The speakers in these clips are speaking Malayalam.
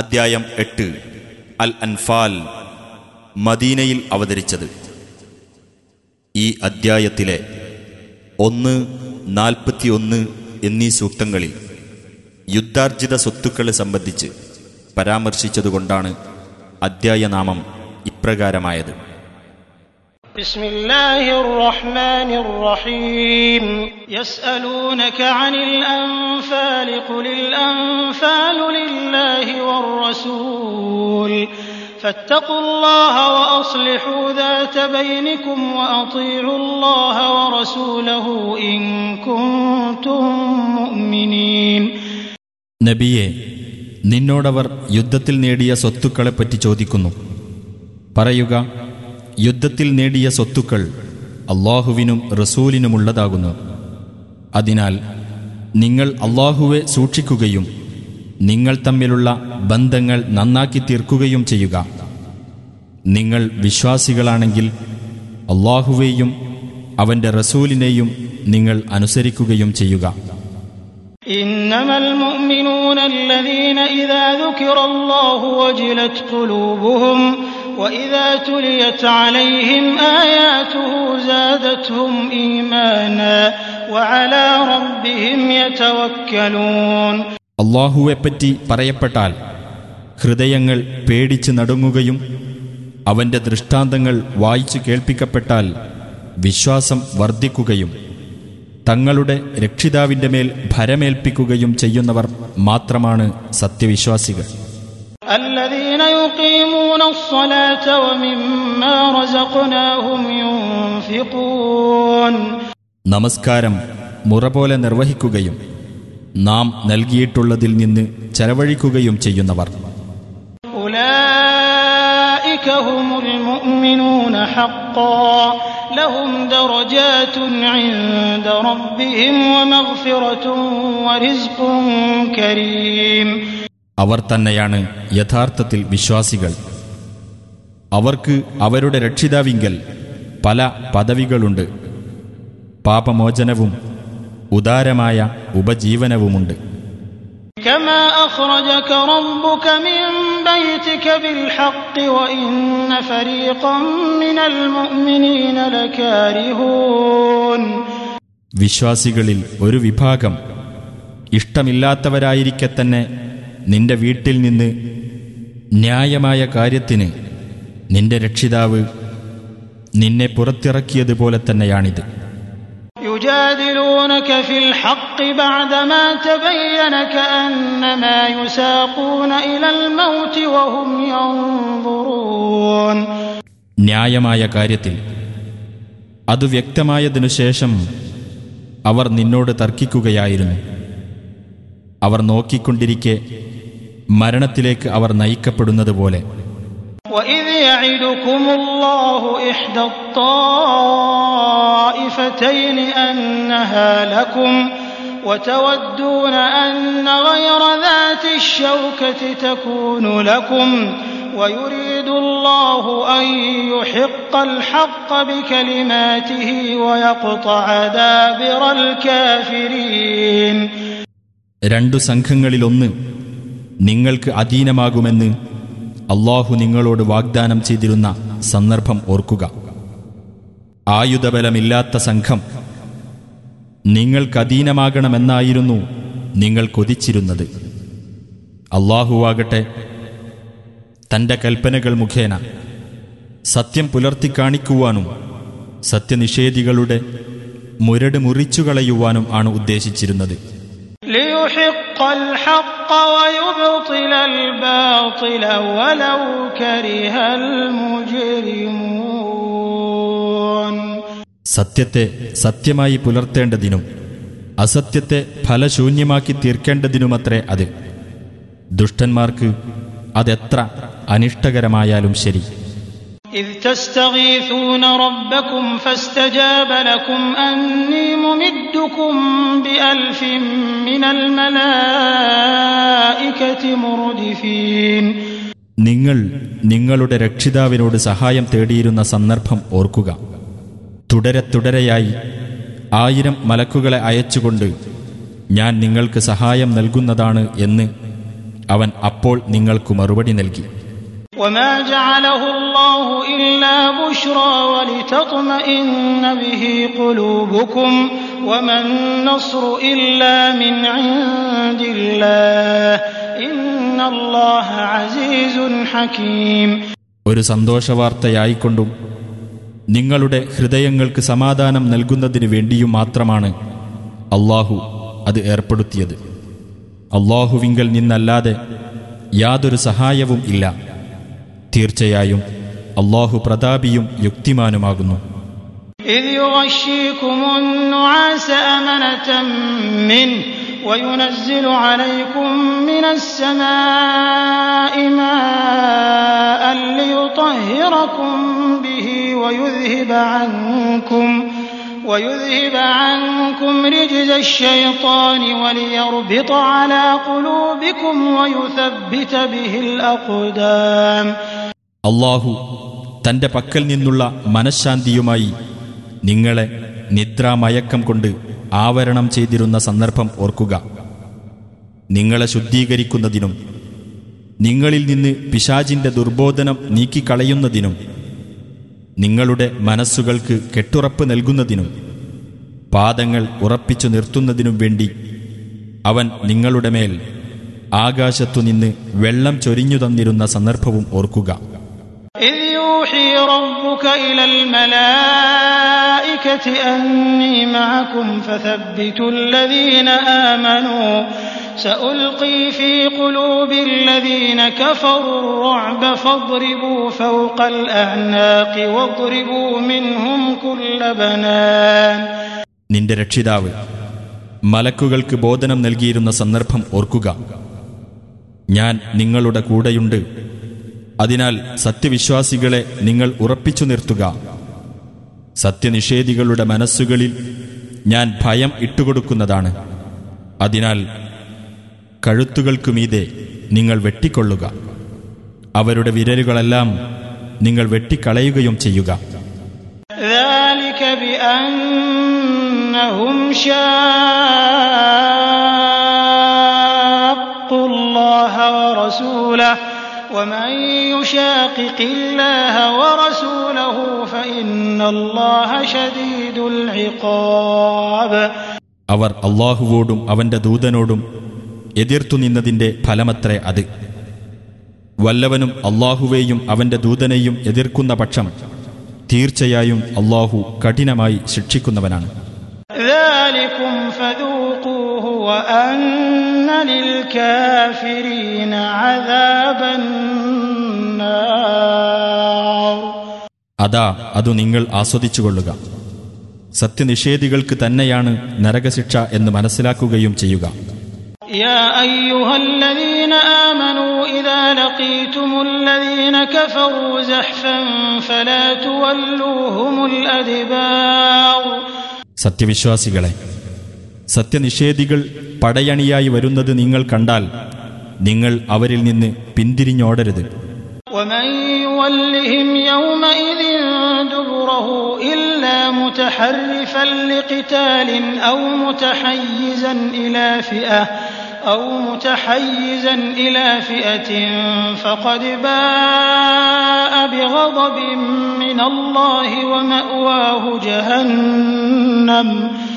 അദ്ധ്യായം എട്ട്. അൽ അൻഫാൽ മദീനയിൽ അവതരിച്ചത്. ഈ അദ്ധ്യായത്തിലെ ഒന്ന് നാൽപ്പത്തിയൊന്ന് എന്നീ സൂക്തങ്ങളിൽ യുദ്ധാർജിത സ്വത്തുക്കളെ സംബന്ധിച്ച് പരാമർശിച്ചതുകൊണ്ടാണ് അദ്ധ്യായനാമം ഇപ്രകാരമായത്. بسم الله الرحمن الرحيم يسألونك عن الأنفال قل الأنفال لله والرسول فاتقوا الله وأصلحوا ذات بينكم وأطيعوا الله ورسوله إن كنتم مؤمنين നബിയെ നിന്നോടവർ യുദ്ധത്തിൽ നേടിയ സ്വത്തുക്കളെപ്പറ്റി ചോദിക്കുന്നു പറയുക യുദ്ധത്തിൽ നേടിയ സ്വത്തുക്കൾ അള്ളാഹുവിനും റസൂലിനുമുള്ളതാകുന്നു അതിനാൽ നിങ്ങൾ അള്ളാഹുവെ സൂക്ഷിക്കുകയും നിങ്ങൾ തമ്മിലുള്ള ബന്ധങ്ങൾ നന്നാക്കി തീർക്കുകയും ചെയ്യുക നിങ്ങൾ വിശ്വാസികളാണെങ്കിൽ അള്ളാഹുവേയും അവൻ്റെ റസൂലിനെയും നിങ്ങൾ അനുസരിക്കുകയും ചെയ്യുക إنما المؤمنون الذين إذا ذكر الله وجلت قلوبهم وإذا تليت عليهم آياته زادتهم إيمانا وعلى ربهم يتوكلون അള്ളാഹുവെപ്പറ്റി പറയപ്പെട്ടാൽ ഹൃദയങ്ങൾ പേടിച്ച് നടുങ്ങുകയും അവന്റെ ദൃഷ്ടാന്തങ്ങൾ വായിച്ചു കേൾപ്പിക്കപ്പെട്ടാൽ വിശ്വാസം വർദ്ധിക്കുകയും തങ്ങളുടെ രക്ഷിതാവിന്റെ മേൽ ഭരമേൽപ്പിക്കുകയും ചെയ്യുന്നവർ മാത്രമാണ് സത്യവിശ്വാസികൾ الذين يقيمون الصلاة ومما رزقناهم ينفقون നമസ്കാരം മുറ പോലെ നിർവഹിക്കുകയും നാം നൽകിയിട്ടുള്ളതിൽ നിന്ന് ചെലവഴിക്കുകയും ചെയ്യുന്നവർ أولئك അവർ തന്നെയാണ് യഥാർത്ഥത്തിൽ വിശ്വാസികൾ. അവർക്ക് അവരുടെ രക്ഷിതാവിങ്കൽ പല പദവികളുണ്ട്. പാപമോചനവും ഉദാരമായ ഉപജീവനവുമുണ്ട്. വിശ്വാസികളിൽ ഒരു വിഭാഗം ഇഷ്ടമില്ലാത്തവരായിരിക്കെ തന്നെ നിന്റെ വീട്ടിൽ നിന്ന് ന്യായമായ കാര്യത്തിന് നിന്റെ രക്ഷിതാവ് നിന്നെ പുറത്തിറക്കിയതുപോലെ തന്നെയാണിത് يجادلونك في الحق بعدما تبين كأنما يساقون إلى الموت وهم ينظرون ന്യായമായ കാര്യത്തിൽ അത് വ്യക്തമായതിനു ശേഷം അവർ നിന്നോട് തർക്കിക്കുകയായിരുന്നു അവർ നോക്കിക്കൊണ്ടിരിക്കെ മരണത്തിലേക്ക് അവർ നയിക്കപ്പെടുന്നത് പോലെ وإذ يعدكم الله إحدى الطائفتين أنها لكم وتودون أن غير ذات الشوكة تكون لكم ويريد الله أن يحق الحق بكلماته ويقطع دابر الكافرين രണ്ടു സംഘങ്ങളിലൊന്ന് നിങ്ങൾക്ക് അധീനമാകുമെന്ന് അള്ളാഹു നിങ്ങളോട് വാഗ്ദാനം ചെയ്തിരുന്ന സന്ദർഭം ഓർക്കുക. ആയുധബലമില്ലാത്ത സംഘം നിങ്ങൾക്കധീനമാകണമെന്നായിരുന്നു നിങ്ങൾ കൊതിച്ചിരുന്നത്. അള്ളാഹുവാകട്ടെ തന്റെ കൽപ്പനകൾ മുഖേന സത്യം പുലർത്തിക്കാണിക്കുവാനും സത്യനിഷേധികളുടെ മുരട് മുറിച്ചുകളയുവാനും ആണ് ഉദ്ദേശിച്ചിരുന്നത്. ليحق الحق ويبطل الباطل ولو كره المجرمون സത്യത്തെ സത്യമായി പുലർത്തേണ്ടതിനും അസത്യത്തെ ഫലശൂന്യമാക്കി തീർക്കേണ്ടതിനുമത്രേ അത് ദുഷ്ടന്മാർക്ക് അതെത്ര അനിഷ്ടകരമായാലും ശരി إذ تستغيثون ربكم فاستجاب لكم أني ممدكم بألف من الملائكة مردفين നിങ്ങൾ നിങ്ങളുടെ രക്ഷിതാവിനോട് സഹായം തേടിയിരുന്ന സന്ദർഭം ഓർക്കുക തുടരെ തുടരെയായി ആയിരം മലക്കുകളെ അയച്ചുകൊണ്ട് ഞാൻ നിങ്ങൾക്ക് സഹായം നൽകുന്നതാണ് എന്ന് അവൻ അപ്പോൾ നിങ്ങൾക്കു മറുപടി നൽകി وما جعله الله إلا بشرى ولتطمئن به قلوبكم وما النصر إلا من عند الله إن الله عزيز حكيم ഒരു സന്തോഷവാർത്തയായിക്കൊണ്ടും നിങ്ങളുടെ ഹൃദയങ്ങൾക്ക് സമാധാനം നൽകുന്നതിനു വേണ്ടിയും മാത്രമാണ് അള്ളാഹു അത് ഏർപ്പെടുത്തിയത് അള്ളാഹുവിങ്കൽ നിന്നല്ലാതെ യാതൊരു സഹായവും ഇല്ല തീർച്ചയായും അള്ളാഹു പ്രതാപിയും യുക്തിമാനുമാകുന്നു إذ يغشيكم النعاس أمنة منه وينزل عليكم من السماء ماء ليطهركم به ويذهب عنكم ويذهب عنكم رجز الشيطان وليربط على قلوبكم ويثبت به الأقدام അള്ളാഹു തന്റെ പക്കൽ നിന്നുള്ള മനഃശാന്തിയുമായി നിങ്ങളെ നിദ്രാമയക്കം കൊണ്ട് ആവരണം ചെയ്തിരുന്ന സന്ദർഭം ഓർക്കുക. നിങ്ങളെ ശുദ്ധീകരിക്കുന്നതിനും നിങ്ങളിൽ നിന്ന് പിശാജിന്റെ ദുർബോധനം നീക്കിക്കളയുന്നതിനും നിങ്ങളുടെ മനസ്സുകൾക്ക് കെട്ടുറപ്പ് നൽകുന്നതിനും പാദങ്ങൾ ഉറപ്പിച്ചു നിർത്തുന്നതിനും വേണ്ടി അവൻ നിങ്ങളുടെ മേൽ ആകാശത്തുനിന്ന് വെള്ളം ചൊരിഞ്ഞു തന്നിരുന്ന സന്ദർഭവും ഓർക്കുക. ربك إلى الملائكة أني معكم فثبتوا الذين آمنوا سألقي في قلوب الذين كفروا الرعب فاضربوا فوق الأعناق واضربوا منهم كل بنان നിന്റെ രക്ഷിതാവ് മലക്കുകൾക്ക് ബോധനം നൽകിയിരുന്ന സന്ദർഭം ഓർക്കുക ഞാൻ നിങ്ങളുടെ കൂടെയുണ്ട് അതിനാൽ സത്യവിശ്വാസികളെ നിങ്ങൾ ഉറപ്പിച്ചു നിർത്തുക. സത്യനിഷേധികളുടെ മനസ്സുകളിൽ ഞാൻ ഭയം ഇട്ടുകൊടുക്കുന്നതാണ്. അതിനാൽ കഴുത്തുകൾക്കുമീതെ നിങ്ങൾ വെട്ടിക്കൊള്ളുക. അവരുടെ വിരലുകളെല്ലാം നിങ്ങൾ വെട്ടിക്കളയുകയും ചെയ്യുക. ഷാഖുല്ലാഹ ومن يشاقق الله ورسوله فإن الله شديد العقاب അവർ അള്ളാഹുവോടും അവന്റെ ദൂതനോടും എതിർത്തു നിന്നതിന്റെ ഫലമത്രേ അത് വല്ലവനും അള്ളാഹുവേയും അവന്റെ ദൂതനെയും എതിർക്കുന്ന പക്ഷം തീർച്ചയായും അള്ളാഹു കഠിനമായി ശിക്ഷിക്കുന്നവനാണ് അതാ അതു നിങ്ങൾ ആസ്വദിച്ചുകൊള്ളുക സത്യനിഷേധികൾക്ക് തന്നെയാണ് നരകശിക്ഷ എന്ന് മനസ്സിലാക്കുകയും ചെയ്യുക يا أيها الذين آمنوا إذا لقيتم الذين كفروا زحفا فلا تولوهم الأدبار സത്യവിശ്വാസികളെ സത്യനിഷേധികൾ പടയണിയായി വരുന്നത് നിങ്ങൾ കണ്ടാൽ നിങ്ങൾ അവരിൽ നിന്ന് പിന്തിരിഞ്ഞോടരുത് ومن يولهم يومئذ دبره إلا متحرفا لقتال أو متحيزا إلى فئة أو متحيزا إلى فئة فقد باء بغضب من الله ومأواه جهنم وبئس المصير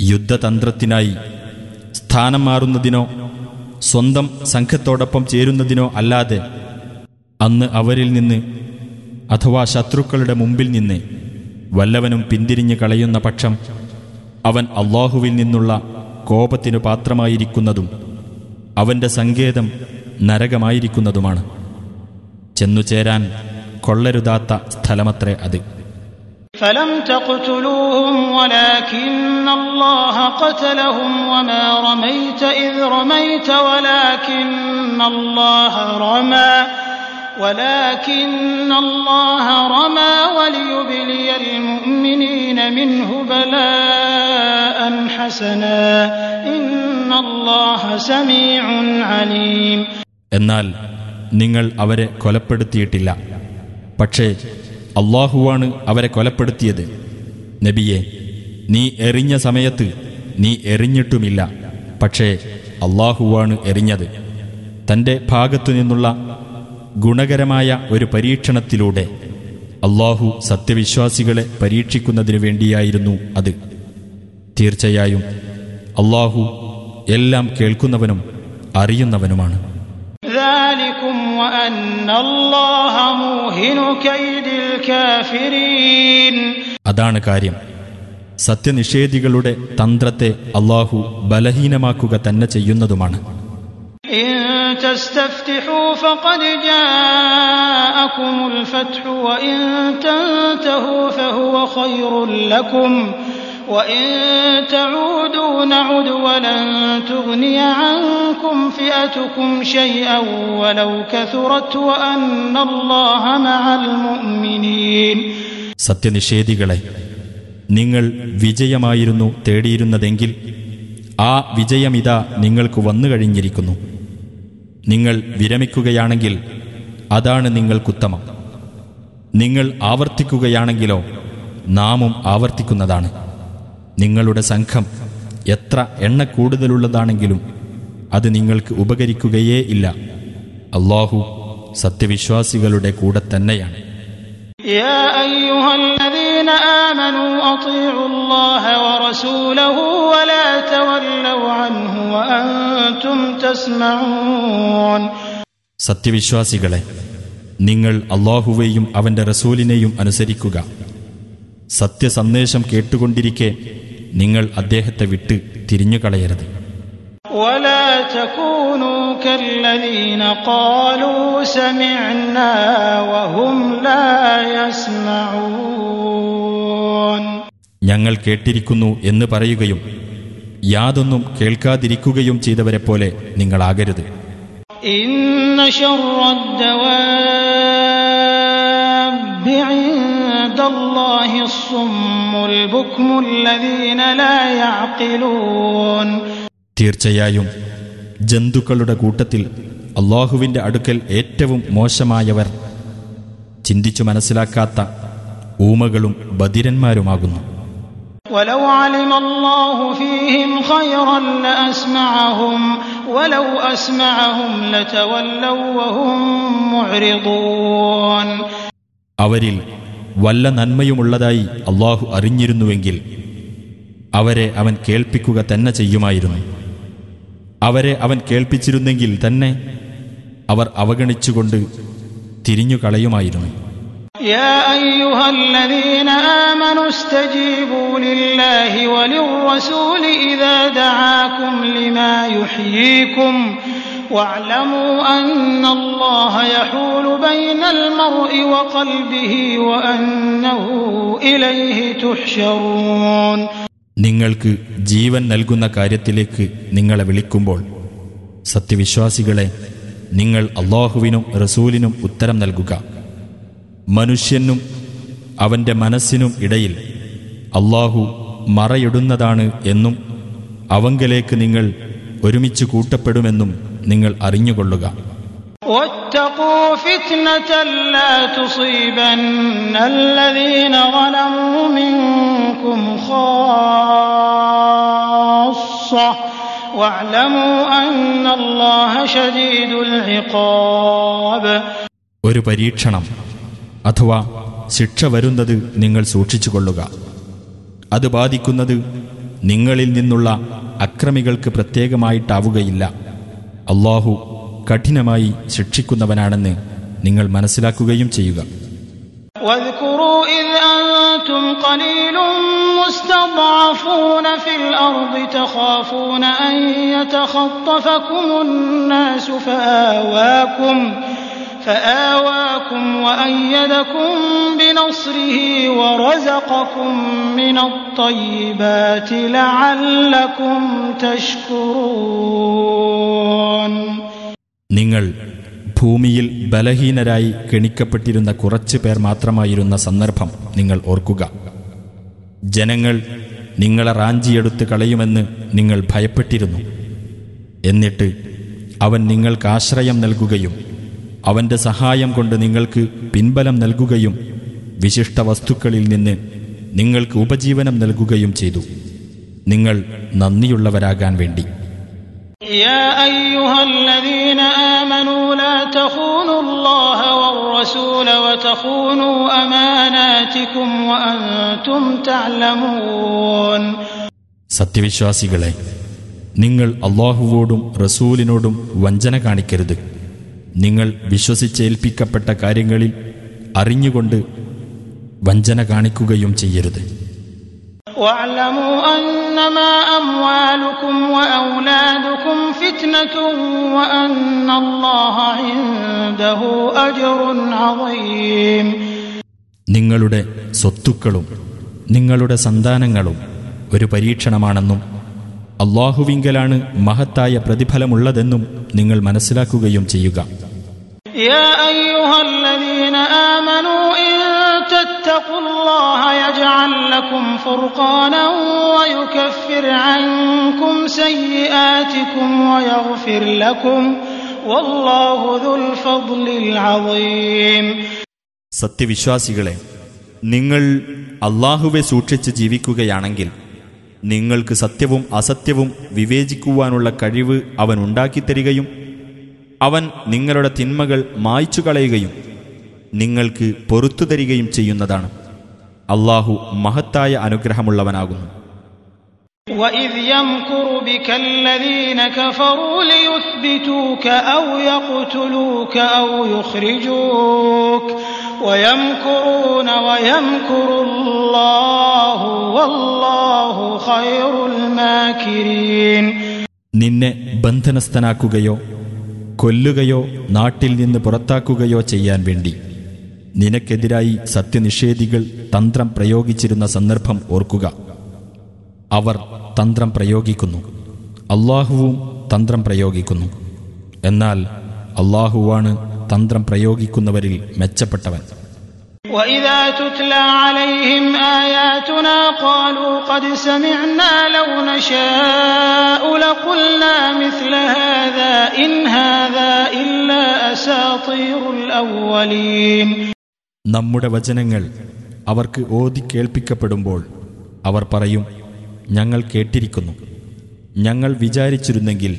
യുദ്ധതന്ത്രത്തിനായി സ്ഥാനം മാറുന്നതിനോ സ്വന്തം സംഘത്തോടൊപ്പം ചേരുന്നതിനോ അല്ലാതെ അന്ന് അവരിൽ നിന്ന് അഥവാ ശത്രുക്കളുടെ മുമ്പിൽ നിന്ന് വല്ലവനും പിന്തിരിഞ്ഞു കളയുന്ന പക്ഷം അവൻ അള്ളാഹുവിൽ നിന്നുള്ള കോപത്തിനു പാത്രമായിരിക്കുന്നതും അവന്റെ സങ്കേതം നരകമായിരിക്കുന്നതുമാണ്. ചെന്നു ചേരാൻ കൊള്ളരുതാത്ത സ്ഥലമത്രേ അത്. فلم تقتلوهم ولكن الله قتلهم وما رميت إذ رميت ولكن الله رمى ولكن الله رمى وليبلي المؤمنين منه بلاء حسنا إن الله سميع عليم എന്നാൽ നിങ്ങൾ അവരെ കൊലപ്പെടുത്തിയിട്ടില്ല പക്ഷേ അള്ളാഹുവാണ് അവരെ കൊലപ്പെടുത്തിയത്. നബിയെ നീ എറിഞ്ഞ സമയത്ത് നീ എറിഞ്ഞിട്ടുമില്ല. പക്ഷേ അള്ളാഹുവാണ് എറിഞ്ഞത്. തന്റെ ഭാഗത്തു നിന്നുള്ള ഗുണകരമായ ഒരു പരീക്ഷണത്തിലൂടെ അള്ളാഹു സത്യവിശ്വാസികളെ പരീക്ഷിക്കുന്നതിനു വേണ്ടിയായിരുന്നു അത്. തീർച്ചയായും അള്ളാഹു എല്ലാം കേൾക്കുന്നവനും അറിയുന്നവനുമാണ്. അതാണ് കാര്യം സത്യനിഷേധികളുടെ തന്ത്രത്തെ അള്ളാഹു ബലഹീനമാക്കുക തന്നെ ചെയ്യുന്നതുമാണ് إن تستفتحوا فقد جاءكم الفتح وإن تنتهوا فهو خير لكم وإن تعودوا نعد ولن تغني عنكم فئتكم شيئا ولو كثرت وأن الله مع المؤمنين സത്യനിഷേധികളെ നിങ്ങൾ വിജയമായിരുന്നു തേടിയിരുന്നതെങ്കിൽ ആ വിജയമിതാ നിങ്ങൾക്ക് വന്നു കഴിഞ്ഞിരിക്കുന്നു നിങ്ങൾ വിരമിക്കുകയാണെങ്കിൽ അതാണ് നിങ്ങൾക്കുത്തമം നിങ്ങൾ ആവർത്തിക്കുകയാണെങ്കിലോ നാമും ആവർത്തിക്കുന്നതാണ് നിങ്ങളുടെ സംഘം എത്ര എണ്ണ കൂടുതലുള്ളതാണെങ്കിലും അത് നിങ്ങൾക്ക് ഉപകരിക്കുകയേ ഇല്ല. അള്ളാഹു സത്യവിശ്വാസികളുടെ കൂടെ തന്നെയാണ്. സത്യവിശ്വാസികളെ നിങ്ങൾ അള്ളാഹുവെയും അവന്റെ റസൂലിനെയും അനുസരിക്കുക. സത്യസന്ദേശം കേട്ടുകൊണ്ടിരിക്കെ നിങ്ങൾ അദ്ദേഹത്തെ വിട്ട് തിരിഞ്ഞു കളയരുത്. ഞങ്ങൾ കേട്ടിരിക്കുന്നു എന്ന് പറയുകയും യാതൊന്നും കേൾക്കാതിരിക്കുകയും ചെയ്തവരെ പോലെ നിങ്ങളാകരുത്. ഇന്ന തീർച്ചയായും ജന്തുക്കളുടെ കൂട്ടത്തിൽ അള്ളാഹുവിന്റെ അടുക്കൽ ഏറ്റവും മോശമായവർ ചിന്തിച്ചു മനസ്സിലാക്കാത്ത ഊമകളും ബധിരന്മാരുമാകുന്നു ولو علم الله فيهم خيرا لأسمعهم ولو أسمعهم لتولوا وهم معرضون അവരിൽ വല്ല നന്മയുമുള്ളതായി അള്ളാഹു അറിഞ്ഞിരുന്നുവെങ്കിൽ അവരെ അവൻ കേൾപ്പിക്കുക തന്നെ ചെയ്യുമായിരുന്നു അവരെ അവൻ കേൾപ്പിച്ചിരുന്നെങ്കിൽ തന്നെ അവർ അവഗണിച്ചുകൊണ്ട് തിരിഞ്ഞു കളയുമായിരുന്നു يا أيها الذين آمنوا استجيبوا لله وللرسول إذا دعاكم لما يحييكم واعلموا أن الله يحول بين المرء وقلبه وأنه إليه تحشرون നിങ്ങൾക്ക് ജീവൻ നൽകുന്ന കാര്യത്തിലേക്ക് നിങ്ങളെ വിളിക്കുമ്പോൾ സത്യവിശ്വാസികളെ നിങ്ങൾ അള്ളാഹുവിനും റസൂലിനും ഉത്തരം നൽകുക മനുഷ്യനും അവന്റെ മനസ്സിനും ഇടയിൽ അള്ളാഹു മറയിടുന്നതാണ് എന്നും അവങ്കലേക്ക് നിങ്ങൾ ഒരുമിച്ച് കൂട്ടപ്പെടുമെന്നും നിങ്ങൾ അറിഞ്ഞുകൊള്ളുക واتقوا فتنة لا تصيبن الذين ظلموا منكم خاصة واعلموا أن الله شديد العقاب ഒരു പരീക്ഷണം അഥവാ ശിക്ഷ വരുന്നത് നിങ്ങൾ സൂക്ഷിച്ചുകൊള്ളുക അത് ബാധിക്കുന്നത് നിങ്ങളിൽ നിന്നുള്ള അക്രമികൾക്ക് പ്രത്യേകമായിട്ടാവുകയില്ല അള്ളാഹു കഠിനമായി ശിക്ഷിക്കുന്നവനാണെന്ന് നിങ്ങൾ മനസ്സിലാക്കുകയും ചെയ്യുക واذكروا إذ أنتم قليل مستضعفون في الأرض تخافون أن يتخطفكم الناس فآواكم فآواكم وأيدكم بنصره ورزقكم من الطيبات لعلكم تشكرون നിങ്ങൾ ഭൂമിയിൽ ബലഹീനരായി കെണിക്കപ്പെട്ടിരുന്ന കുറച്ചു പേർ മാത്രമായിരുന്ന സന്ദർഭം നിങ്ങൾ ഓർക്കുക ജനങ്ങൾ നിങ്ങളെ റാഞ്ചിയെടുത്ത് കളയുമെന്ന് നിങ്ങൾ ഭയപ്പെട്ടിരുന്നു എന്നിട്ട് അവൻ നിങ്ങൾക്ക് ആശ്രയം നൽകുകയും അവന്റെ സഹായം കൊണ്ട് നിങ്ങൾക്ക് പിൻബലം നൽകുകയും വിശിഷ്ട വസ്തുക്കളിൽ നിന്ന് നിങ്ങൾക്ക് ഉപജീവനം നൽകുകയും ചെയ്തു നിങ്ങൾ നന്ദിയുള്ളവരാകാൻ വേണ്ടി يا أيها الذين آمنوا لا تخونوا الله والرسول وتخونوا أماناتكم وأنتم تعلمون സത്യവിശ്വാസികളെ നിങ്ങൾ അള്ളാഹുവോടും റസൂലിനോടും വഞ്ചന കാണിക്കരുത് നിങ്ങൾ വിശ്വസിച്ചേൽപ്പിക്കപ്പെട്ട കാര്യങ്ങളിൽ അറിഞ്ഞുകൊണ്ട് വഞ്ചന കാണിക്കുകയും ചെയ്യരുത്. നിങ്ങളുടെ സ്വത്തുക്കളും നിങ്ങളുടെ സന്താനങ്ങളും ഒരു പരീക്ഷണമാണെന്നും അള്ളാഹുവിങ്കലാണ് മഹത്തായ പ്രതിഫലമുള്ളതെന്നും നിങ്ങൾ മനസ്സിലാക്കുകയും ചെയ്യുക. സത്യവിശ്വാസികളെ നിങ്ങൾ അള്ളാഹുവെ സൂക്ഷിച്ച് ജീവിക്കുകയാണെങ്കിൽ നിങ്ങൾക്ക് സത്യവും അസത്യവും വിവേചിക്കുവാനുള്ള കഴിവ് അവൻ ഉണ്ടാക്കിത്തരികയും അവൻ നിങ്ങളുടെ തിന്മകൾ മായ്ച്ചു കളയുകയും നിങ്ങൾക്ക് പൊറത്തു തരികയും ചെയ്യുന്നതാണ്. അള്ളാഹു മഹത്തായ അനുഗ്രഹമുള്ളവനാകുന്നു. وإذ يمكر بك الذين كفروا ليثبتوك أو يقتلوك أو يخرجوك ويمكرون ويمكر الله والله خير الماكرين നിന്നെ ബന്ധനസ്ഥനാക്കുകയോ കൊല്ലുകയോ നാട്ടിൽ നിന്ന് പുറത്താക്കുകയോ ചെയ്യാൻ വേണ്ടി നിനക്കെതിരായി സത്യനിഷേധികൾ തന്ത്രം പ്രയോഗിച്ചിരുന്ന സന്ദർഭം ഓർക്കുക അവർ തന്ത്രം പ്രയോഗിക്കുന്നു അള്ളാഹുവും തന്ത്രം പ്രയോഗിക്കുന്നു എന്നാൽ അള്ളാഹുവാണ് തന്ത്രം പ്രയോഗിക്കുന്നവരിൽ മെച്ചപ്പെട്ടവൻ وإذا تتلى عليهم آياتنا قالوا قد سمعنا لو نشاء لقلنا مثل هذا إن هذا إلا أساطير الأولين നമ്മുടെ വചനങ്ങൾ അവർക്ക് ഓതി കേൾപ്പിക്കപ്പെടുമ്പോൾ അവർ പറയും ഞങ്ങൾ കേട്ടിരിക്കുന്നു ഞങ്ങൾ വിചാരിച്ചിരുന്നെങ്കിൽ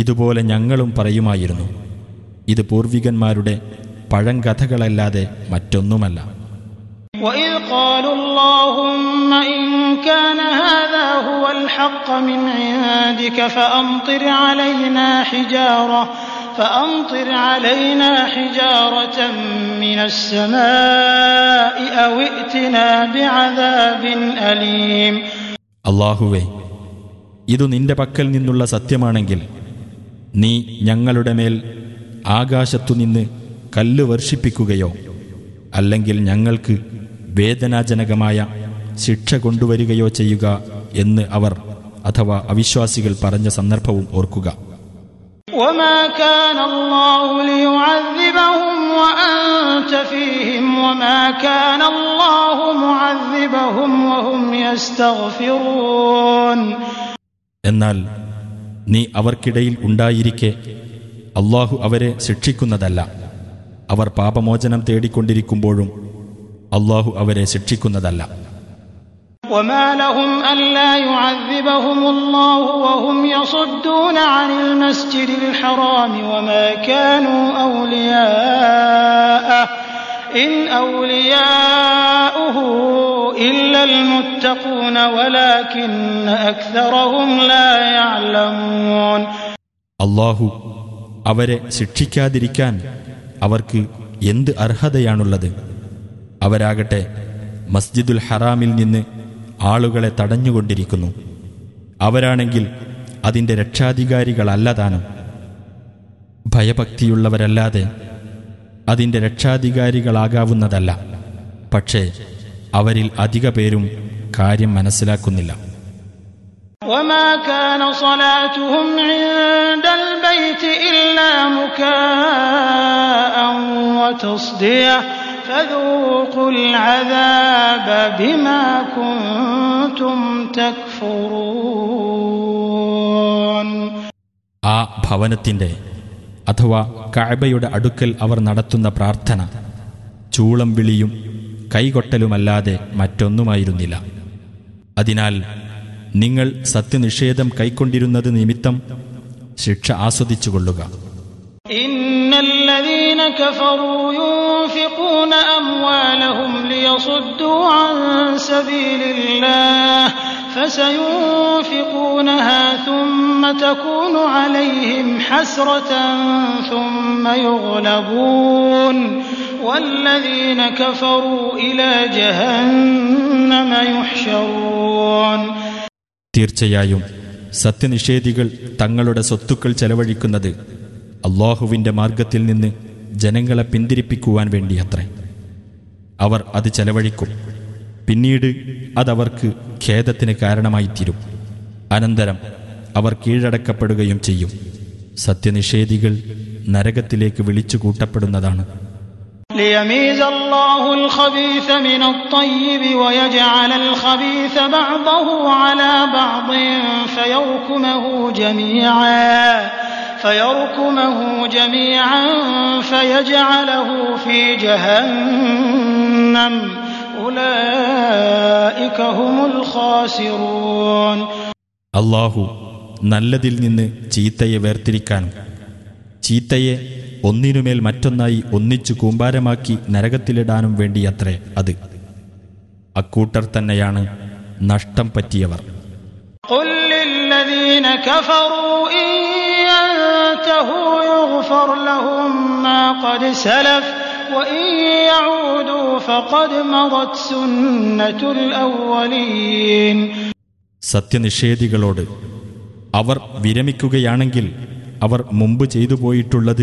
ഇതുപോലെ ഞങ്ങളും പറയുമായിരുന്നു ഇത് പൂർവികന്മാരുടെ പഴങ്കഥകളല്ലാതെ മറ്റൊന്നുമല്ല وإذ قالوا اللهم إن كان هذا هو الحق من عندك فأمطر علينا حجارة فأمطر علينا حجارة من السماء أو ائتنا بعذاب أليم അള്ളാഹുവേ ഇതു നിന്റെ പക്കൽ നിന്നുള്ള സത്യമാണെങ്കിൽ നീ ഞങ്ങളുടെ മേൽ ആകാശത്തുനിന്ന് കല്ല് വർഷിപ്പിക്കുകയോ അല്ലെങ്കിൽ ഞങ്ങൾക്ക് വേദനാജനകമായ ശിക്ഷ കൊണ്ടുവരികയോ ചെയ്യുക എന്ന് അവർ അഥവാ അവിശ്വാസികൾ പറഞ്ഞ സന്ദർഭവും ഓർക്കുക. وما كان الله ليعذبهم وأنت فيهم وما كان الله معذبهم وهم يستغفرون എന്നാൽ നീ അവർക്കിടയിൽ ഉണ്ടായിരിക്കെ അള്ളാഹു അവരെ ശിക്ഷിക്കുന്നതല്ല അവർ പാപമോചനം തേടിക്കൊണ്ടിരിക്കുമ്പോഴും അള്ളാഹു അവരെ ശിക്ഷിക്കുന്നതല്ല وما لهم ألا يعذبهم الله وهم يصدون عن المسجد الحرام وما كانوا أولياءه إن أولياؤه إلا المتقون ولكن أكثرهم لا يعلمون അള്ളാഹു അവരെ ശിക്ഷിക്കാതിരിക്കാൻ അവർക്ക് എന്ത് അർഹതയാണുള്ളത് അവരാകട്ടെ മസ്ജിദുൽ ഹറാമിൽ നിന്ന് ആളുകളെ തടഞ്ഞുകൊണ്ടിരിക്കുന്നു അവരാണെങ്കിൽ അതിൻ്റെ രക്ഷാധികാരികളല്ല താനും ഭയഭക്തിയുള്ളവരല്ലാതെ അതിൻ്റെ രക്ഷാധികാരികളാകാവുന്നതല്ല പക്ഷേ അവരിൽ അധിക പേരും കാര്യം മനസ്സിലാക്കുന്നില്ല وما كان صلاتهم عند البيت إلا مكاء وتصدية فذوقوا العذاب بما كنتم تكفرون ആ ഭവനത്തിൻ്റെ അഥവാ കഅബയുടെ അടുക്കൽ അവർ നടത്തുന്ന പ്രാർത്ഥന ചൂളം വിളിയും കൈകൊട്ടലുമല്ലാതെ മറ്റൊന്നുമായിരുന്നില്ല അതിനാൽ നിങ്ങൾ സത്യനിഷേധം കൈക്കൊണ്ടിരുന്നത് നിമിത്തം ശിക്ഷ ആസ്വദിച്ചുകൊള്ളുക إن الذين كفروا ينفقون أموالهم ليصدوا عن سبيل الله فسينفقونها ثم تكون عليهم حسرة ثم يغلبون والذين كفروا إلى جهنم يحشرون തീർച്ചയായും സത്യനിഷേധികൾ തങ്ങളുടെ സ്വത്തുക്കൾ ചെലവഴിക്കുന്നത് അള്ളാഹുവിൻ്റെ മാർഗത്തിൽ നിന്ന് ജനങ്ങളെ പിന്തിരിപ്പിക്കുവാൻ വേണ്ടിയത്രേ അവർ അത് ചെലവഴിക്കും പിന്നീട് അതവർക്ക് ഖേദത്തിന് കാരണമായിത്തീരും അനന്തരം അവർ കീഴടക്കപ്പെടുകയും ചെയ്യും സത്യനിഷേധികൾ നരകത്തിലേക്ക് വിളിച്ചു കൂട്ടപ്പെടുന്നതാണ് ليميز الله الخبيث من الطيب ويجعل الخبيث بعضه على بعض فيركمه جميعا فيركمه جميعا فيجعله في جهنم أولئك هم الخاسرون അള്ളാഹു നല്ലതിൽ നിന്ന് ചീത്തയെ വേർതിരിക്കാനും ചീത്തയെ ഒന്നിനുമേൽ മറ്റൊന്നായി ഒന്നിച്ചു കൂമ്പാരമാക്കി നരകത്തിലിടാനും വേണ്ടിയത്രേ അത് അക്കൂട്ടർ തന്നെയാണ് നഷ്ടം പറ്റിയവർ قل للذين كفروا إن ينتهوا يغفر لهم ما قد سلف وإن يعودوا فقد مضت سنة الأولين സത്യനിഷേധികളോട് അവർ വിരമിക്കുകയാണെങ്കിൽ അവർ മുമ്പ് ചെയ്തു പോയിട്ടുള്ളത്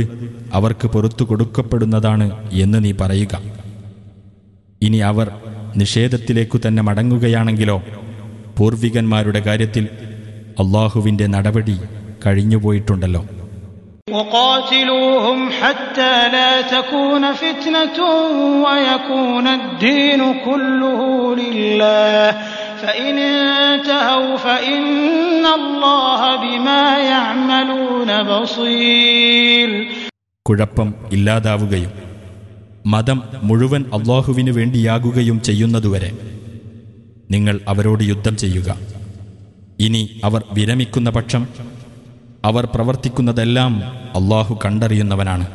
അവർക്ക് പുറത്തു കൊടുക്കപ്പെടുന്നതാണ് എന്ന് നീ പറയുക ഇനി അവർ നിഷേധത്തിലേക്കു തന്നെ മടങ്ങുകയാണെങ്കിലോ പൂർവികന്മാരുടെ കാര്യത്തിൽ അള്ളാഹുവിൻ്റെ നടപടി കഴിഞ്ഞുപോയിട്ടുണ്ടല്ലോ وقاتلوهم حتى لا تكون فتنة ويكون الدين كله لله فإن انتهوا فإن الله بما يعملون بصير കുഴപ്പം ഇല്ലാതാവുകയും മതം മുഴുവൻ അള്ളാഹുവിനു വേണ്ടിയാകുകയും ചെയ്യുന്നതുവരെ നിങ്ങൾ അവരോട് യുദ്ധം ചെയ്യുക ഇനി അവർ വിരമിക്കുന്ന പക്ഷം അവർ പ്രവർത്തിക്കുന്നതെല്ലാം അള്ളാഹു കണ്ടറിയുന്നവനാണ്.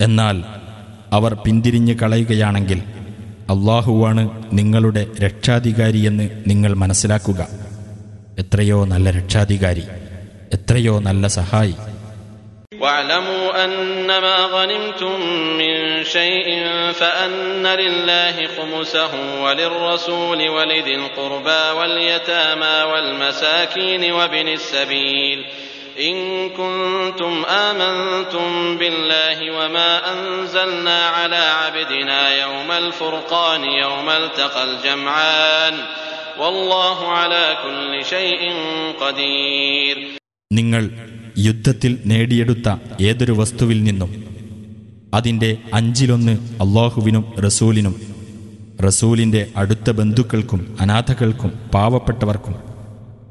എന്നാൽ അവർ പിന്തിരിഞ്ഞ് കളയുകയാണെങ്കിൽ അള്ളാഹുവാണ് നിങ്ങളുടെ രക്ഷാധികാരിയെന്ന് നിങ്ങൾ മനസ്സിലാക്കുക. എത്രയോ നല്ല രക്ഷാധികാരി എത്രയോ നല്ല സഹായി واعلموا أنما غنمتم من شيء فأن لله خمسه وللرسول ولذي القربى واليتامى والمساكين وابن السبيل إن كنتم آمنتم بالله وما أنزلنا على عبدنا يوم الفرقان يوم التقى الجمعان നിങ്ങൾ യുദ്ധത്തിൽ നേടിയെടുത്ത ഏതൊരു വസ്തുവിൽ നിന്നും അതിന്റെ അഞ്ചിലൊന്ന് അള്ളാഹുവിനും റസൂലിനും റസൂലിന്റെ അടുത്ത ബന്ധുക്കൾക്കും അനാഥകൾക്കും പാവപ്പെട്ടവർക്കും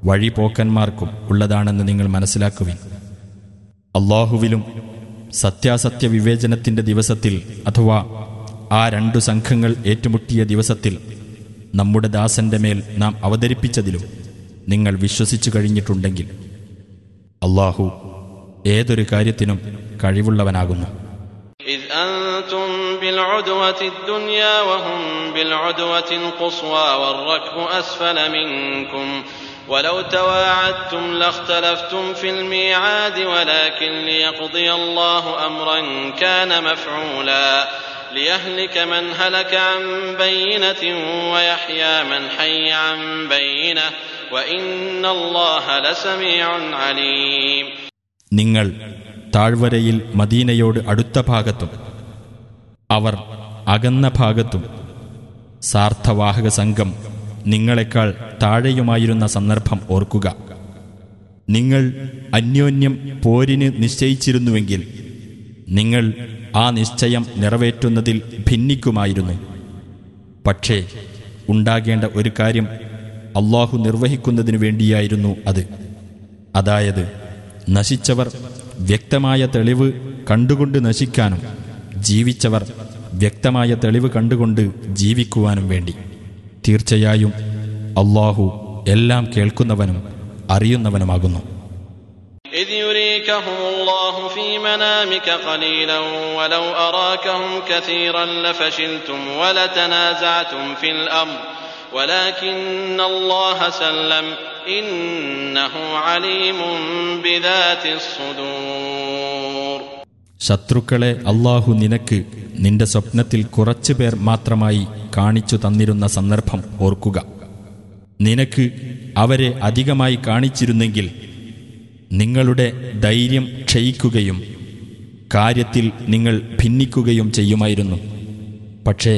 വഴിപോക്കന്മാർക്കും ഉള്ളതാണെന്ന് നിങ്ങൾ മനസ്സിലാക്കുവിൻ. അള്ളാഹുവിലും സത്യാസത്യ വിവേചനത്തിന്റെ ദിവസത്തിൽ അഥവാ ആ രണ്ടു സംഘങ്ങൾ ഏറ്റുമുട്ടിയ ദിവസത്തിൽ നമ്മുടെ ദാസന്റെ മേൽ നാം അവതരിപ്പിച്ചതിലും നിങ്ങൾ വിശ്വസിച്ചു കഴിഞ്ഞിട്ടുണ്ടെങ്കിൽ അള്ളാഹു ഏതൊരു കാര്യത്തിനും കഴിവുള്ളവനാകുന്നു إذ أنتم بالعدوة الدنيا وهم بالعدوة القصوى والركب أسفل منكم ولو تواعدتم لاختلفتم في الميعاد ولكن ليقضي الله أمرا كان مفعولا ليهلك من هلك عن بينة ويحيى من حي عن بينة وإن الله لسميع عليم നിങ്ങൾ താഴ്വരയിൽ മദീനയോട് അടുത്ത ഭാഗത്തും അവർ അകന്ന ഭാഗത്തും സാർത്ഥവാഹക സംഘം നിങ്ങളെക്കാൾ താഴെയുമായിരുന്ന സന്ദർഭം ഓർക്കുക നിങ്ങൾ അന്യോന്യം പോരിന് നിശ്ചയിച്ചിരുന്നുവെങ്കിൽ നിങ്ങൾ ആ നിശ്ചയം നിറവേറ്റുന്നതിൽ ഭിന്നിക്കുമായിരുന്നു. പക്ഷേ ഉണ്ടാകേണ്ട ഒരു കാര്യം അള്ളാഹു നിർവഹിക്കുന്നതിന് വേണ്ടിയായിരുന്നു അത്. അതായത് നശിച്ചവർ വ്യക്തമായ തെളിവ് കണ്ടുകൊണ്ട് നശിക്കാനും ജീവിച്ചവർ വ്യക്തമായ തെളിവ് കണ്ടുകൊണ്ട് ജീവിക്കുവാനും വേണ്ടി. തീർച്ചയായും അള്ളാഹു എല്ലാം കേൾക്കുന്നവനും അറിയുന്നവനുമാകുന്നു. في منامك قليلا ولو أراكهم كثيرا لفشلتم ولتنازعتم في الأمر ولكن الله سلم إنه عليم بذات الصدور ശത്രുക്കളെ അള്ളാഹു നിനക്ക് നിന്റെ സ്വപ്നത്തിൽ കുറച്ചു പേർ മാത്രമായി കാണിച്ചു തന്നിരുന്ന സന്ദർഭം ഓർക്കുക നിനക്ക് അവരെ അധികമായി കാണിച്ചിരുന്നെങ്കിൽ നിങ്ങളുടെ ധൈര്യം ക്ഷയിക്കുകയും കാര്യത്തിൽ നിങ്ങൾ ഭിന്നിക്കുകയും ചെയ്യുമായിരുന്നു പക്ഷേ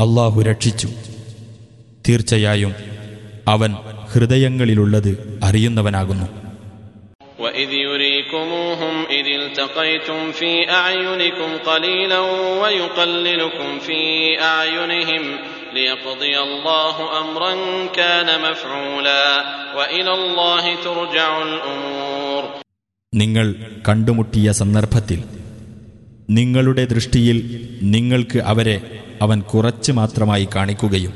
അള്ളാഹു രക്ഷിച്ചു തീർച്ചയായും അവൻ ഹൃദയങ്ങളിലുള്ളത് അറിയുന്നവനാകുന്നു وإذ يريكموهم إذ التقيتم في أعينكم قليلا ويقللكم في أعينهم ليقضي الله أمرا كان مفعولا وإلى الله ترجع الأمور നിങ്ങൾ കണ്ടുമുട്ടിയ സന്ദർഭത്തിൽ നിങ്ങളുടെ ദൃഷ്ടിയിൽ നിങ്ങൾക്ക് അവരെ അവൻ കുറച്ച് മാത്രമായി കാണിക്കുകയും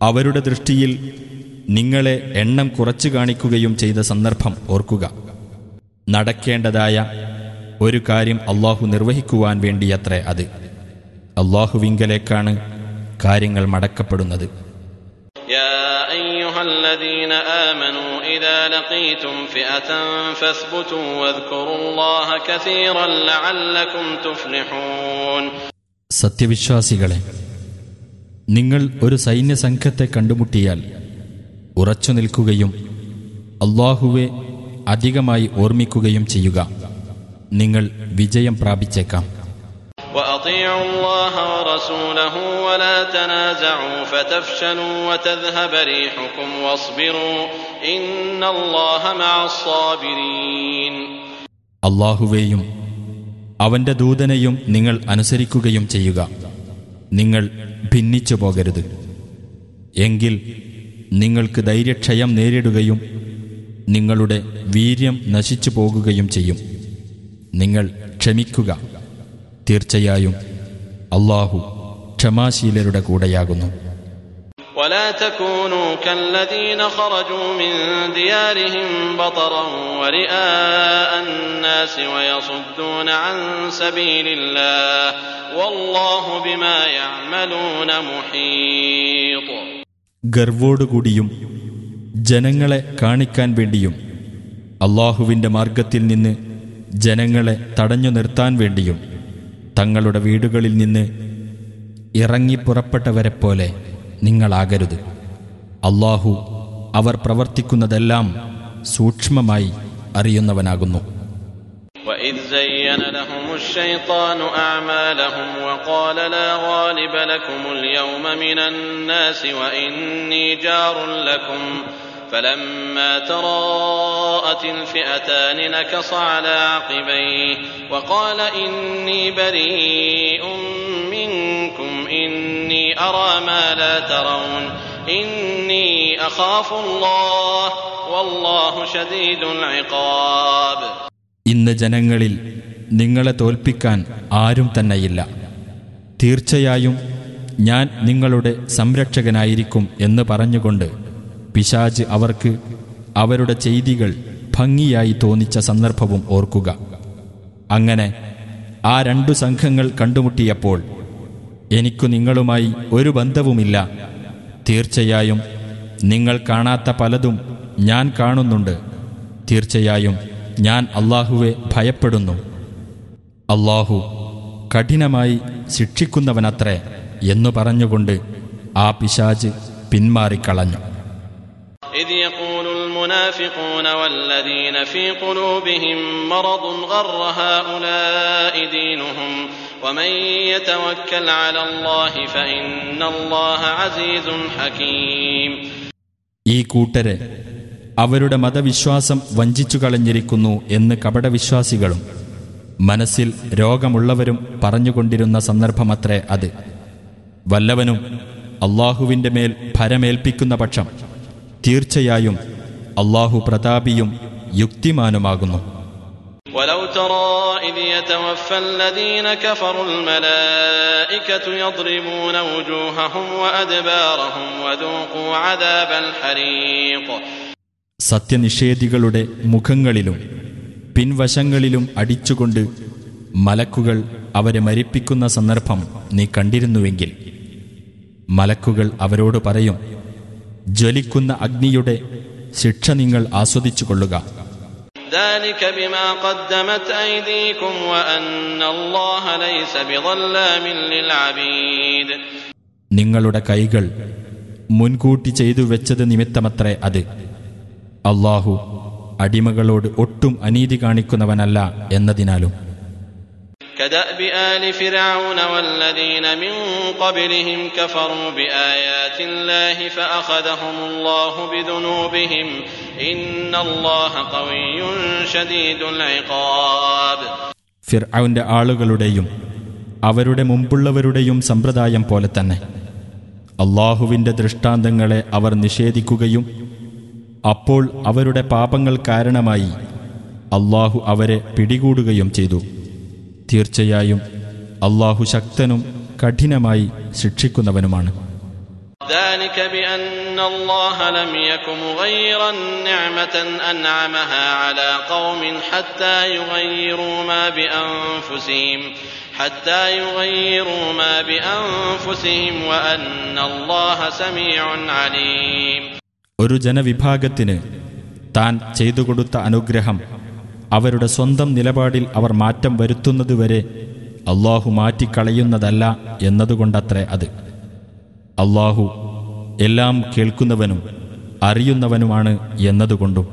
അവരുടെ ദൃഷ്ടിയിൽ നിങ്ങളെ എണ്ണം കുറച്ചു കാണിക്കുകയും ചെയ്ത സന്ദർഭം ഓർക്കുക നടക്കേണ്ടതായ ഒരു കാര്യം അള്ളാഹു നിർവഹിക്കുവാൻ വേണ്ടിയത്രേ അത് അള്ളാഹുവിങ്കലേക്കാണ് കാര്യങ്ങൾ മടക്കപ്പെടുന്നത് يا أيها الذين آمنوا إذا لقيتم فئة فاثبتوا واذكروا الله كثيرا لعلكم تفلحون സത്യവിശ്വാസികളെ നിങ്ങൾ ഒരു സൈന്യസംഘത്തെ കണ്ടുമുട്ടിയാൽ ഉറച്ചു നിൽക്കുകയും അള്ളാഹുവെ അധികമായി ഓർമ്മിക്കുകയും ചെയ്യുക നിങ്ങൾ വിജയം പ്രാപിച്ചേക്കാം وأطيعوا الله ورسوله ولا تنازعوا فتفشلوا وتذهب ريحكم واصبروا إن الله مع الصابرين അള്ളാഹുവേയും അവന്റെ ദൂതനെയും നിങ്ങൾ അനുസരിക്കുകയും ചെയ്യുക നിങ്ങൾ ഭിന്നിച്ചു പോകരുത് എങ്കിൽ നിങ്ങൾക്ക് ധൈര്യക്ഷയം നേരിടുകയും നിങ്ങളുടെ വീര്യം നശിച്ചു പോകുകയും ചെയ്യും നിങ്ങൾ ക്ഷമിക്കുക തീർച്ചയായും അള്ളാഹു ക്ഷമാശീലരുടെ കൂടെയാകുന്നു ولا تكونوا كالذين خرجوا من ديارهم بطرا ورئاء الناس ويصدون عن سبيل الله والله بما يعملون محيط ഗർവോടുകൂടിയും ജനങ്ങളെ കാണിക്കാൻ വേണ്ടിയും അള്ളാഹുവിൻ്റെ മാർഗത്തിൽ നിന്ന് ജനങ്ങളെ തടഞ്ഞു നിർത്താൻ വേണ്ടിയും തങ്ങളുടെ വീടുകളിൽ നിന്ന് ഇറങ്ങിപ്പുറപ്പെട്ടവരെപ്പോലെ നിങ്ങളാകരുത് അള്ളാഹു അവർ പ്രവർത്തിക്കുന്നതെല്ലാം സൂക്ഷ്മമായി അറിയുന്നവനാകുന്നു وإذ زين لهم الشيطان أعمالهم وقال لا غالب لكم اليوم من الناس وإني جار لكم فلما تراءت الفئتان نكص على عقبيه وقال إني بريء منكم إني أرى ما لا ترون إني أخاف الله والله شديد العقاب ഇന്ന് ജനങ്ങളിൽ നിങ്ങളെ തോൽപ്പിക്കാൻ ആരും തന്നെയില്ല തീർച്ചയായും ഞാൻ നിങ്ങളുടെ സംരക്ഷകനായിരിക്കും എന്ന് പറഞ്ഞുകൊണ്ട് പിശാജ് അവർക്ക് അവരുടെ ചെയ്തികൾ ഭംഗിയായി തോന്നിച്ച സന്ദർഭവും ഓർക്കുക. അങ്ങനെ ആ രണ്ടു സംഘങ്ങൾ കണ്ടുമുട്ടിയപ്പോൾ എനിക്കു നിങ്ങളുമായി ഒരു ബന്ധവുമില്ല. തീർച്ചയായും നിങ്ങൾ കാണാത്ത പലതും ഞാൻ കാണുന്നുണ്ട്. തീർച്ചയായും ഞാൻ അള്ളാഹുവെ ഭയപ്പെടുന്നു. അള്ളാഹു കഠിനമായി ശിക്ഷിക്കുന്നവനത്രേ എന്നു പറഞ്ഞുകൊണ്ട് ആ പിശാജ് പിന്മാറിക്കളഞ്ഞു. إذ يقول المنافقون والذين في قلوبهم مرض غر هؤلاء دينهم ومن يتوكل على الله فإن الله عزيز حكيم ഈ കൂട്ടരെ അവരുടെ മതവിശ്വാസം വഞ്ചിച്ചു കളഞ്ഞിരിക്കുന്നു എന്ന് കപടവിശ്വാസികളും മനസ്സിൽ രോഗമുള്ളവരും പറഞ്ഞുകൊണ്ടിരുന്ന സന്ദർഭമത്രേ അത് വല്ലവനും അള്ളാഹുവിൻ്റെ മേൽ ഭരമേൽപ്പിക്കുന്ന പക്ഷം തീർച്ചയായും അള്ളാഹു പ്രതാപിയും യുക്തിമാനുമാകുന്നു ولو ترى إذ يتوفى الذين كفروا الملائكة يضربون وجوههم وأدبارهم وذوقوا عذاب الحريق സത്യനിഷേധികളുടെ മുഖങ്ങളിലും പിൻവശങ്ങളിലും അടിച്ചുകൊണ്ട് മലക്കുകൾ അവരെ മരിപ്പിക്കുന്ന സന്ദർഭം നീ കണ്ടിരുന്നുവെങ്കിൽ മലക്കുകൾ അവരോട് പറയും ജ്വലിക്കുന്ന അഗ്നിയുടെ ശിക്ഷ നിങ്ങൾ ആസ്വദിച്ചു കൊള്ളുക നിങ്ങളുടെ കൈകൾ മുൻകൂട്ടി ചെയ്തു വെച്ചത് നിമിത്തമത്രേ അത്. അള്ളാഹു അടിമകളോട് ഒട്ടും അനീതി കാണിക്കുന്നവനല്ല എന്നതിനാലും. كدأب آل فرعون والذين من قبلهم كفروا بآيات الله فأخذهم الله بذنوبهم إن الله قوي شديد العقاب ഫിർഔന്റെ ആളുകളുടെയും അവരുടെ മുമ്പുള്ളവരുടെയും സമ്പ്രദായം പോലെ തന്നെ അള്ളാഹുവിന്റെ ദൃഷ്ടാന്തങ്ങളെ അവർ നിഷേധിക്കുകയും അപ്പോൾ അവരുടെ പാപങ്ങൾ കാരണമായി അള്ളാഹു അവരെ പിടികൂടുകയും ചെയ്തു തീർച്ചയായും അള്ളാഹു ശക്തനും കഠിനമായി ശിക്ഷിക്കുന്നവനുമാണ് ذلك بأن الله لم يك مغيرا نعمة أنعمها على قوم حتى يغيروا ما بأنفسهم حتى يغيروا ما بأنفسهم وأن الله سميع عليم ഒരു ജനവിഭാഗത്തിന് താൻ ചെയ്തു കൊടുത്ത അനുഗ്രഹം അവരുടെ സ്വന്തം നിലപാടിൽ അവർ മാറ്റം വരുത്തുന്നതുവരെ അള്ളാഹു മാറ്റിക്കളയുന്നതല്ല എന്നതുകൊണ്ടത്രേ അത് അള്ളാഹു എല്ലാം കേൾക്കുന്നവനും അറിയുന്നവനുമാണ് എന്നതുകൊണ്ടും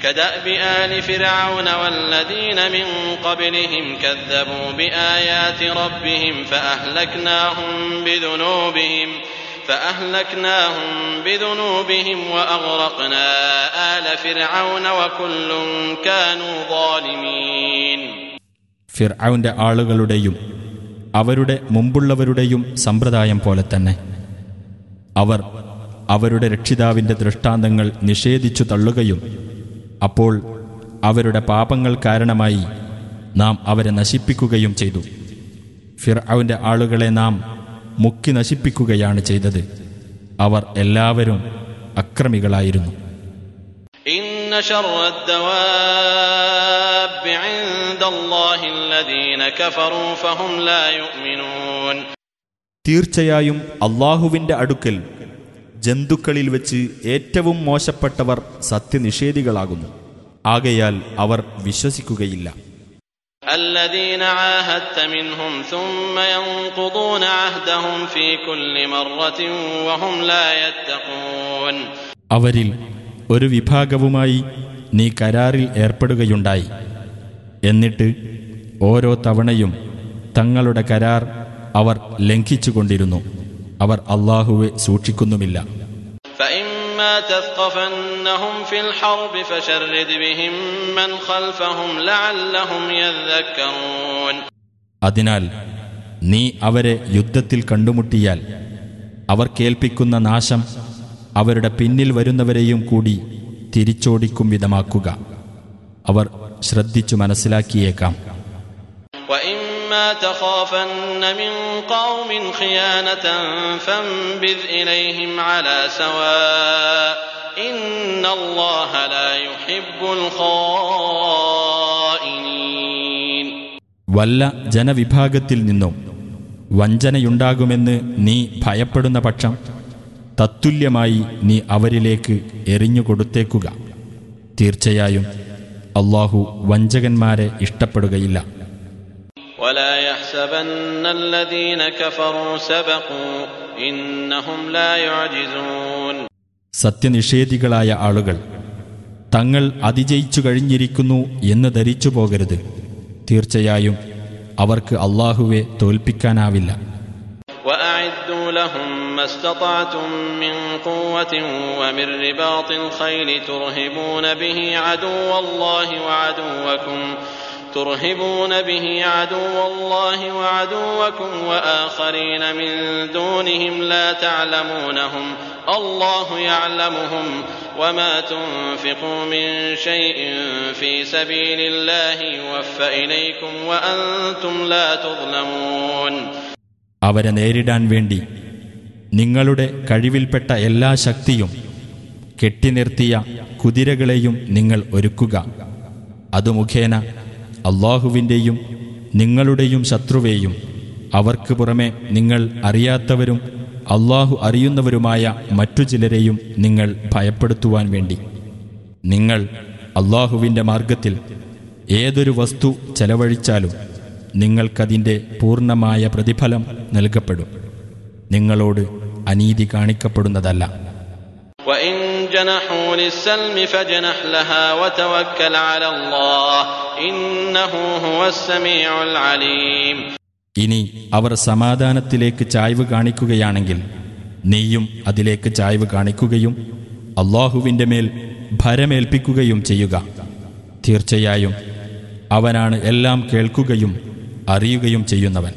كدأب آل فرعون والذين من قبلهم كذبوا بآيات ربهم فأهلكناهم بذنوبهم فأهلكناهم بذنوبهم وأغرقنا آل فرعون وكل كانوا ظالمين ഫിർഔന്റെ ആളുകളുടെയും അവരുടെ മുമ്പുള്ളവരുടെയും സമ്പ്രദായം പോലെ തന്നെ അവർ അവരുടെ രക്ഷിതാവിന്റെ ദൃഷ്ടാന്തങ്ങൾ നിഷേധിച്ചു തള്ളുകയും അപ്പോൾ അവരുടെ പാപങ്ങൾ കാരണമായി നാം അവരെ നശിപ്പിക്കുകയും ചെയ്തു ഫിർഔന്റെ ആളുകളെ നാം മുക്കി നശിപ്പിക്കുകയാണ് ചെയ്തത്. അവർ എല്ലാവരും അക്രമികളായിരുന്നു. തീർച്ചയായും അള്ളാഹുവിന്റെ അടുക്കൽ ജന്തുക്കളിൽ വെച്ച് ഏറ്റവും മോശപ്പെട്ടവർ സത്യനിഷേധികളാകുന്നു. ആകയാൽ അവർ വിശ്വസിക്കുകയില്ല. الذين عاهدت منهم ثم ينقضون عهدهم في كل مرة وهم لا يتقون അവരിൽ ഒരു വിഭാഗവുമായി നീ കരാറിൽ ഏർപ്പെടുകയുണ്ടായി എന്നിട്ട് ഓരോ തവണയും തങ്ങളുടെ കരാർ അവർ ലംഘിച്ചുകൊണ്ടിരുന്നു അവർ അള്ളാഹുവെ സൂക്ഷിക്കുന്നുമില്ല فإما تثقفنهم في الحرب فشرد بهم من خلفهم لعلهم يذكرون അതിനാൽ നീ അവരെ യുദ്ധത്തിൽ കണ്ടുമുട്ടിയാൽ അവർ കേൾപ്പിക്കുന്ന നാശം അവരുടെ പിന്നിൽ വരുന്നവരെയും കൂടി തിരിച്ചോടിക്കും വിധമാക്കുക അവർ ശ്രദ്ധിച്ചു മനസ്സിലാക്കിയേക്കാം وإما تخافن من قوم خيانة فانبذ إليهم على سواء إن الله لا يحب الخائنين വല്ല ജനവിഭാഗത്തിൽ നിന്നും വഞ്ചനയുണ്ടാകുമെന്ന് നീ ഭയപ്പെടുന്ന പക്ഷം തത്തുല്യമായി നീ അവരിലേക്ക് എറിഞ്ഞുകൊടുത്തേക്കുക തീർച്ചയായും അള്ളാഹു വഞ്ചകന്മാരെ ഇഷ്ടപ്പെടുകയില്ല ولا يحسبن الذين كفروا سبقوا إنهم لا يعجزون സത്യനിഷേധികളായ ആളുകൾ തങ്ങൾ അതിജയിച്ചു കഴിഞ്ഞിരിക്കുന്നു എന്ന് ധരിച്ചു പോകരുത് തീർച്ചയായും അവർക്ക് അള്ളാഹുവെ തോൽപ്പിക്കാനാവില്ല وأعدوا لهم ما استطعتم من قوة ومن رباط الخيل ترهبون به عدو الله وعدوكم ترهبون به عدو الله وعدوكم وآخرين من دونهم لا تعلمونهم الله يعلمهم وما تنفقوا من شيء في سبيل الله يوفى إليكم وأنتم لا تظلمون അവരെ നേരിടാൻ വേണ്ടി നിങ്ങളുടെ കഴിവിൽപ്പെട്ട എല്ലാ ശക്തിയും കെട്ടിനിർത്തിയ കുതിരകളെയും നിങ്ങൾ ഒരുക്കുക അതു മുഖേന അള്ളാഹുവിൻ്റെയും നിങ്ങളുടെയും ശത്രുവേയും അവർക്ക് പുറമെ നിങ്ങൾ അറിയാത്തവരും അള്ളാഹു അറിയുന്നവരുമായ മറ്റു ചിലരെയും നിങ്ങൾ ഭയപ്പെടുത്തുവാൻ വേണ്ടി നിങ്ങൾ അള്ളാഹുവിൻ്റെ മാർഗത്തിൽ ഏതൊരു വസ്തു ചെലവഴിച്ചാലും നിങ്ങൾക്കതിൻ്റെ പൂർണ്ണമായ പ്രതിഫലം നൽകപ്പെടും നിങ്ങളോട് അനീതി കാണിക്കപ്പെടുന്നതല്ല وإن جنحوا للسلم فاجنح لها وتوكل على الله ഇനി അവർ സമാധാനത്തിലേക്ക് ചായ്വ് കാണിക്കുകയാണെങ്കിൽ നീയും അതിലേക്ക് ചായ്വ് കാണിക്കുകയും അള്ളാഹുവിന്റെ മേൽ ഭരമേൽപ്പിക്കുകയും ചെയ്യുക. തീർച്ചയായും അവനാണ് എല്ലാം കേൾക്കുകയും അറിയുകയും ചെയ്യുന്നവൻ.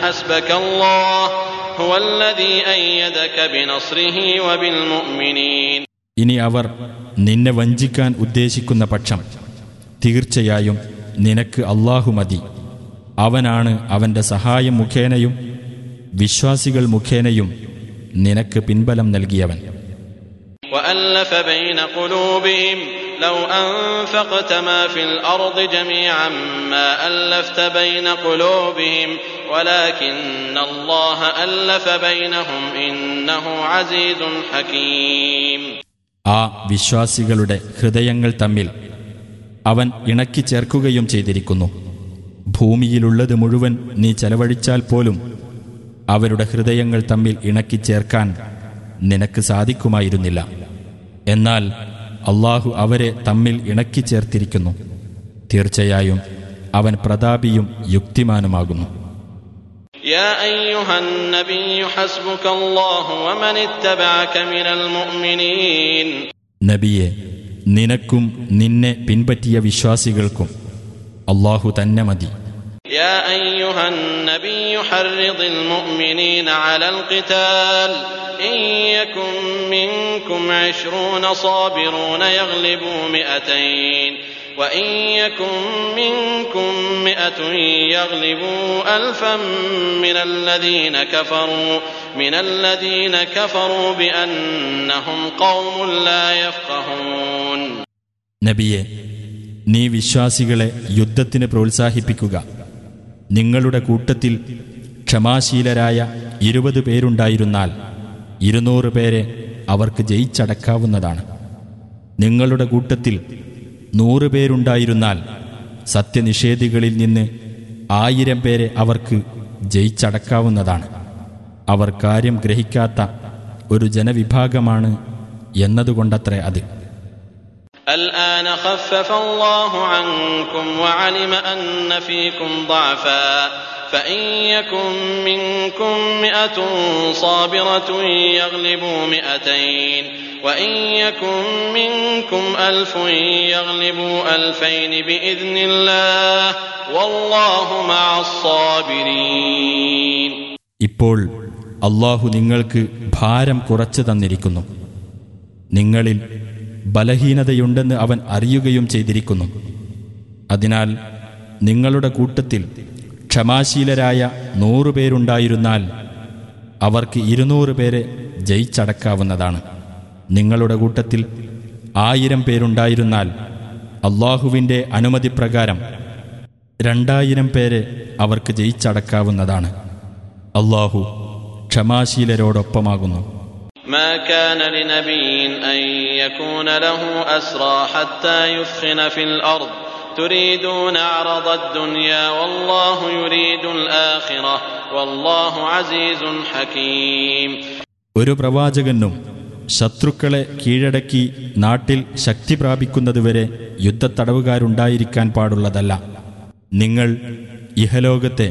ഹസ്ബക്കല്ലാഹ് ഹുവല്ലദീ അയ്യദക ബിനസ്രിഹി വബിൽ മുഅ്മിനീൻ. الله هو الذي أيدك بنصره وبالمؤمنين ഇനി അവർ നിന്നെ വഞ്ചിക്കാൻ ഉദ്ദേശിക്കുന്ന പക്ഷം തീർച്ചയായും നിനക്ക് അള്ളാഹു മതി അവനാണ് അവന്റെ സഹായം മുഖേനയും വിശ്വാസികൾ മുഖേനയും നിനക്ക് പിൻബലം നൽകിയവൻ وألف بين قلوبهم لو أنفقت ما في الأرض جميعا ما ألفت بين قلوبهم ولكن الله ألف بينهم إنه عزيز حكيم ആ വിശ്വാസികളുടെ ഹൃദയങ്ങൾ തമ്മിൽ അവൻ ഇണക്കി ചേർക്കുകയും ചെയ്തിരിക്കുന്നു. ഭൂമിയിലുള്ളത് മുഴുവൻ നീ ചെലവഴിച്ചാൽ പോലും അവരുടെ ഹൃദയങ്ങൾ തമ്മിൽ ഇണക്കി ചേർക്കാൻ നിനക്ക് സാധിക്കുമായിരുന്നില്ല. എന്നാൽ അള്ളാഹു അവരെ തമ്മിൽ ഇണക്കി ചേർത്തിരിക്കുന്നു. തീർച്ചയായും അവൻ പ്രതാപിയും യുക്തിമാനുമാകുന്നു. يا أيها النبي حسبك الله ومن اتبعك من المؤمنين നബിയെ നിനക്കും നിന്നെ പിൻപറ്റിയ വിശ്വാസികൾക്കും അള്ളാഹു തന്നെ മതി يا أيها النبي حرض المؤمنين على القتال إن يكن منكم عشرون صابرون يغلبوا مئتين وإن يكن منكم مئة يغلبوا ألفا من الذين كفروا من الذين كفروا بأنهم قوم لا يفقهون നബിയെ നീ വിശ്വാസികളെ യുദ്ധത്തിന് പ്രോത്സാഹിപ്പിക്കുക നിങ്ങളുടെ കൂട്ടത്തിൽ ക്ഷമാശീലരായ ഇരുപത് പേരുണ്ടായിരുന്നാൽ ഇരുന്നൂറ് പേരെ അവർക്ക് ജയിച്ചടക്കാവുന്നതാണ് നിങ്ങളുടെ കൂട്ടത്തിൽ നൂറ് പേരുണ്ടായിരുന്നാൽ സത്യനിഷേധികളിൽ നിന്ന് ആയിരം പേരെ അവർക്ക് ജയിച്ചടക്കാവുന്നതാണ് അവർ കാര്യം ഗ്രഹിക്കാത്ത ഒരു ജനവിഭാഗമാണ് എന്നതുകൊണ്ടത്രേ അത് الآن خفف الله عنكم وعلم أن فيكم ضعفا فإن يكن منكم مئة صابرة يغلبوا مئتين وإن يكن منكم ألف يغلبوا ألفين بإذن الله والله مع الصابرين ഇപ്പോൾ അള്ളാഹു നിങ്ങൾക്ക് ഭാരം കുറച്ചു തന്നിരിക്കുന്നു നിങ്ങളിൽ ബലഹീനതയുണ്ടെന്ന് അവൻ അറിയുകയും ചെയ്തിരിക്കുന്നു അതിനാൽ നിങ്ങളുടെ കൂട്ടത്തിൽ ക്ഷമാശീലരായ നൂറുപേരുണ്ടായിരുന്നാൽ അവർക്ക് ഇരുന്നൂറ് പേരെ ജയിച്ചടക്കാവുന്നതാണ് നിങ്ങളുടെ കൂട്ടത്തിൽ ആയിരം പേരുണ്ടായിരുന്നാൽ അള്ളാഹുവിൻ്റെ അനുമതിപ്രകാരം രണ്ടായിരം പേരെ അവർക്ക് ജയിച്ചടക്കാവുന്നതാണ് അള്ളാഹു ക്ഷമാശീലരോടൊപ്പമാകുന്നു ما كان لنبي أن يكون له أسرى حتى يثخن في الأرض تريدون عرض الدنيا والله يريد الآخرة والله عزيز حكيم ഒരു പ്രവാചകനും ശത്രുക്കളെ കീഴടക്കി നാട്ടിൽ ശക്തി പ്രാപിക്കുന്നതുവരെ യുദ്ധത്തടവുകാരുണ്ടായിരിക്കാൻ പാടുള്ളതല്ല നിങ്ങൾ ഇഹലോകത്തെ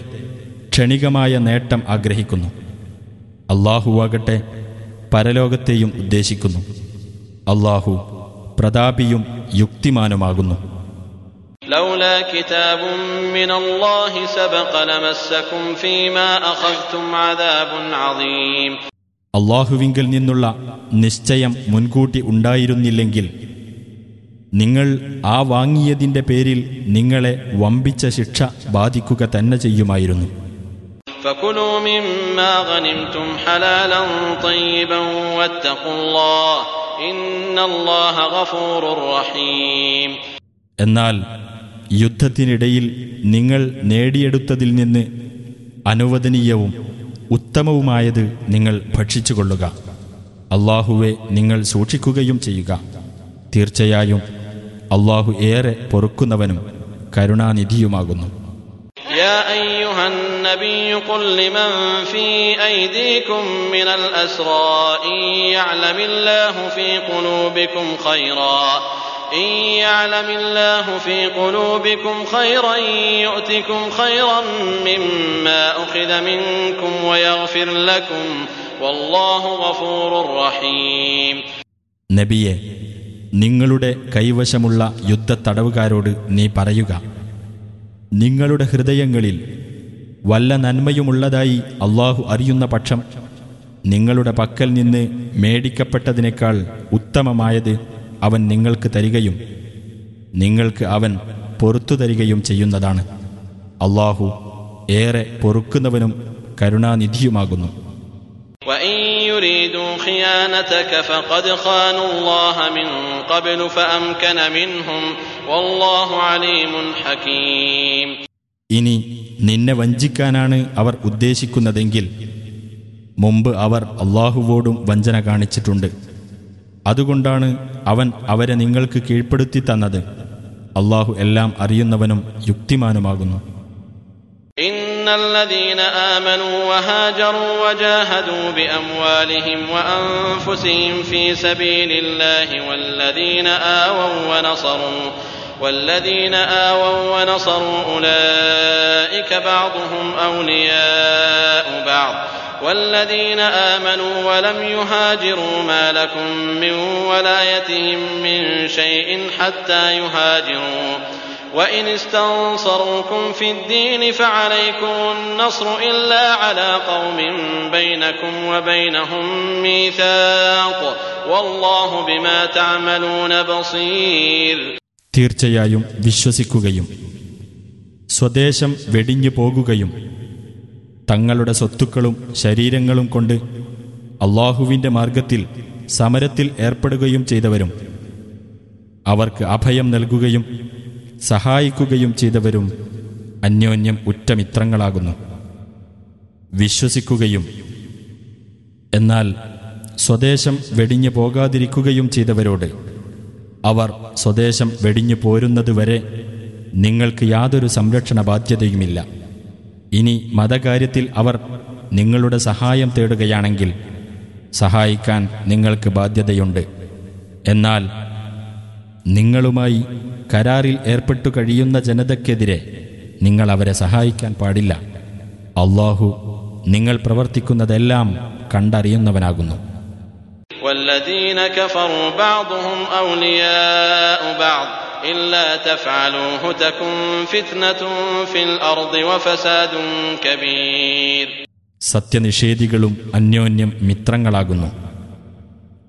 ക്ഷണികമായ നേട്ടം ആഗ്രഹിക്കുന്നു അള്ളാഹുവാകട്ടെ പരലോകത്തെയും ഉദ്ദേശിക്കുന്നു അള്ളാഹു പ്രതാപിയും യുക്തിമാനുമാകുന്നു لولا كتاب من الله سبق لمسكم فيما أخذتم عذاب عظيم അള്ളാഹുവിങ്കിൽ നിന്നുള്ള നിശ്ചയം മുൻകൂട്ടി ഉണ്ടായിരുന്നില്ലെങ്കിൽ നിങ്ങൾ ആ വാങ്ങിയതിന്റെ പേരിൽ നിങ്ങളെ വമ്പിച്ച ശിക്ഷ ബാധിക്കുക തന്നെ ചെയ്യുമായിരുന്നു. എന്നാൽ യുദ്ധത്തിനിടയിൽ നിങ്ങൾ നേടിയെടുത്തതിൽ നിന്ന് അനുവദനീയവും ഉത്തമവുമായത് നിങ്ങൾ ഭക്ഷിച്ചുകൊള്ളുക അള്ളാഹുവെ നിങ്ങൾ സൂക്ഷിക്കുകയും ചെയ്യുക തീർച്ചയായും അള്ളാഹു ഏറെ പൊറുക്കുന്നവനും കരുണാനിധിയുമാകുന്നു يا أيها النبي قل لمن في أيديكم من الأسرى إن يعلم الله في قلوبكم خيرا إن يعلم الله في قلوبكم خيرا يؤتكم خيرا مما أخذ منكم ويغفر لكم والله غفور رحيم നബിയെ നിങ്ങളുടെ കൈവശമുള്ള യുദ്ധത്തടവുകാരോട് നീ പറയുക നിങ്ങളുടെ ഹൃദയങ്ങളിൽ വല്ല നന്മയുമുള്ളതായി അള്ളാഹു അറിയുന്ന പക്ഷം നിങ്ങളുടെ പക്കൽ നിന്ന് മേടിക്കപ്പെട്ടതിനേക്കാൾ ഉത്തമമായത് അവൻ നിങ്ങൾക്ക് തരികയും നിങ്ങൾക്ക് അവൻ പൊറത്തു തരികയും ചെയ്യുന്നതാണ്. അള്ളാഹു ഏറെ പൊറുക്കുന്നവനും കരുണാനിധിയുമാകുന്നു. ഇനി നിന്നെ വഞ്ചിക്കാനാണ് അവർ ഉദ്ദേശിക്കുന്നതെങ്കിൽ മുമ്പ് അവർ അള്ളാഹുവോടും വഞ്ചന കാണിച്ചിട്ടുണ്ട്. അതുകൊണ്ടാണ് അവൻ അവരെ നിങ്ങൾക്ക് കീഴ്പ്പെടുത്തി തന്നത് അള്ളാഹു എല്ലാം അറിയുന്നവനും യുക്തിമാനുമാകുന്നു إن الذين آمنوا وهاجروا وجاهدوا بأموالهم وأنفسهم في سبيل الله والذين آووا ونصروا والذين آووا ونصروا أولئك بعضهم أولياء بعض والذين آمنوا ولم يهاجروا ما لكم من ولايتهم من شيء حتى يهاجروا وإن استنصروكم في الدين فعليكم النصر إلا على قوم بينكم وبينهم ميثاق والله بما تعملون بصير തീർച്ചയായും വിശ്വസിക്കുകയും സ്വദേശം വെടിഞ്ഞു പോകുകയും തങ്ങളുടെ സ്വത്തുക്കളും ശരീരങ്ങളും കൊണ്ട് അള്ളാഹുവിന്റെ മാർഗത്തിൽ സമരത്തിൽ ഏർപ്പെടുകയും ചെയ്തവരും. അവർക്ക് അഭയം നൽകുകയും സഹായിക്കുകയും ചെയ്തവരും അന്യോന്യം ഉറ്റമിത്രങ്ങളാകുന്നു വിശ്വസിക്കുകയും എന്നാൽ സ്വദേശം വെടിഞ്ഞു പോകാതിരിക്കുകയും ചെയ്തവരോട് അവർ സ്വദേശം വെടിഞ്ഞു പോരുന്നതുവരെ നിങ്ങൾക്ക് യാതൊരു സംരക്ഷണ ബാധ്യതയുമില്ല. ഇനി മതകാര്യത്തിൽ അവർ നിങ്ങളുടെ സഹായം തേടുകയാണെങ്കിൽ സഹായിക്കാൻ നിങ്ങൾക്ക് ബാധ്യതയുണ്ട് എന്നാൽ നിങ്ങളുമായി കരാറിൽ ഏർപ്പെട്ടു കഴിയുന്ന ജനതയ്ക്കെതിരെ നിങ്ങൾ അവരെ സഹായിക്കാൻ പാടില്ല അള്ളാഹു നിങ്ങൾ പ്രവർത്തിക്കുന്നതെല്ലാം കണ്ടറിയുന്നവനാകുന്നു والذين كفروا بعضهم أولياء بعض إلا تفعلوه تكن فتنة في الأرض وفساد كبير സത്യനിഷേധികളും അന്യോന്യം മിത്രങ്ങളാകുന്നു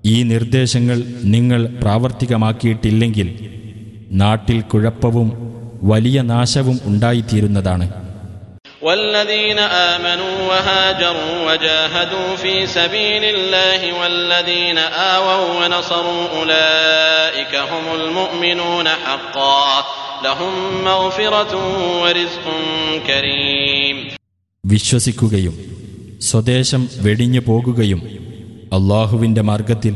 ഈ നിർദ്ദേശങ്ങൾ നിങ്ങൾ പ്രാവർത്തികമാക്കിയിട്ടില്ലെങ്കിൽ നാട്ടിൽ കുഴപ്പവും വലിയ നാശവും ഉണ്ടായിത്തീരുന്നതാണ് والذين آمنوا وهاجروا وجاهدوا في سبيل الله والذين آووا ونصروا أولئك هم المؤمنون حقا لهم مغفرة ورزق كريم വിശ്വസിക്കുകയും സ്വദേശം വെടിഞ്ഞു പോകുകയും അള്ളാഹുവിൻ്റെ മാർഗത്തിൽ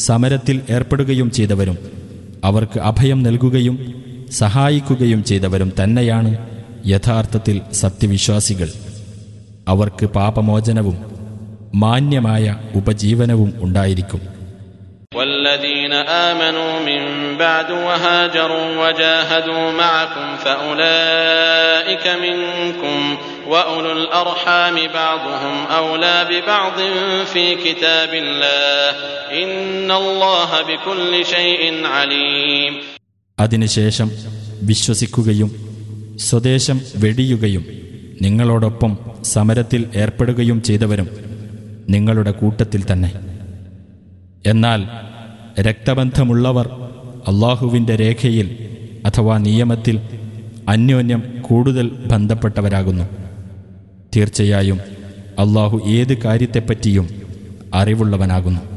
സമരത്തിൽ ഏർപ്പെടുകയും ചെയ്തവരും അവർക്ക് അഭയം നൽകുകയും സഹായിക്കുകയും ചെയ്തവരും തന്നെയാണ് യഥാർത്ഥത്തിൽ സത്യവിശ്വാസികൾ അവർക്ക് പാപമോചനവും മാന്യമായ ഉപജീവനവും ഉണ്ടായിരിക്കും والذين آمنوا من بعد وهاجروا وجاهدوا معكم فأولئك منكم وأولو الأرحام بعضهم أولى ببعض في كتاب الله إن الله بكل شيء عليم അതിനുശേഷം വിശ്വസിക്കുകയും സ്വദേശം വെടിയുകയും നിങ്ങളോടൊപ്പം സമരത്തിൽ ഏർപ്പെടുകയും ചെയ്തവരും നിങ്ങളുടെ കൂട്ടത്തിൽ തന്നെ. എന്നാൽ രക്തബന്ധമുള്ളവർ അള്ളാഹുവിന്റെ രേഖയിൽ അഥവാ നിയമത്തിൽ അന്യോന്യം കൂടുതൽ ബന്ധപ്പെട്ടവരാകുന്നു. തീർച്ചയായും അള്ളാഹു ഏത് കാര്യത്തെപ്പറ്റിയും അറിവുള്ളവനാകുന്നു.